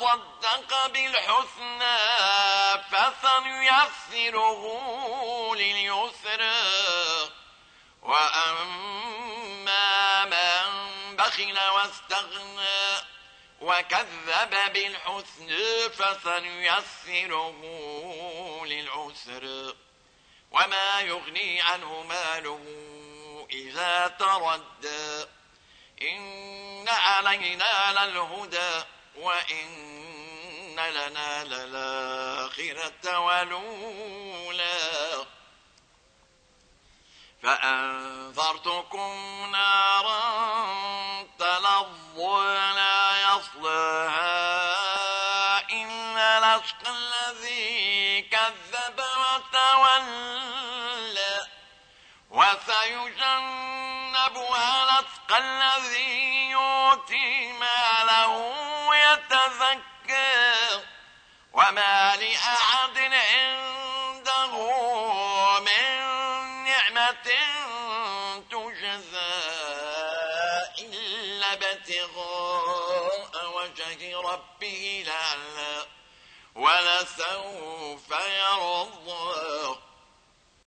وصدق بالحسنى فسنيسره لليسرى وأما من بخل واستغنى وكذب بالحسنى فسنيسره للعسر وما يغني عنه ماله إذا تردى إن علينا للهدى وإن لنا للآخرة ولولا فأنذرتكم نارا تلظى لا يصلها إلا الأشقى الذي كذب وتولى وسيجنبها الأتقى الذي يؤتي ماله تجزى إلا ابتغاء وجه ربه الأعلى ولسوف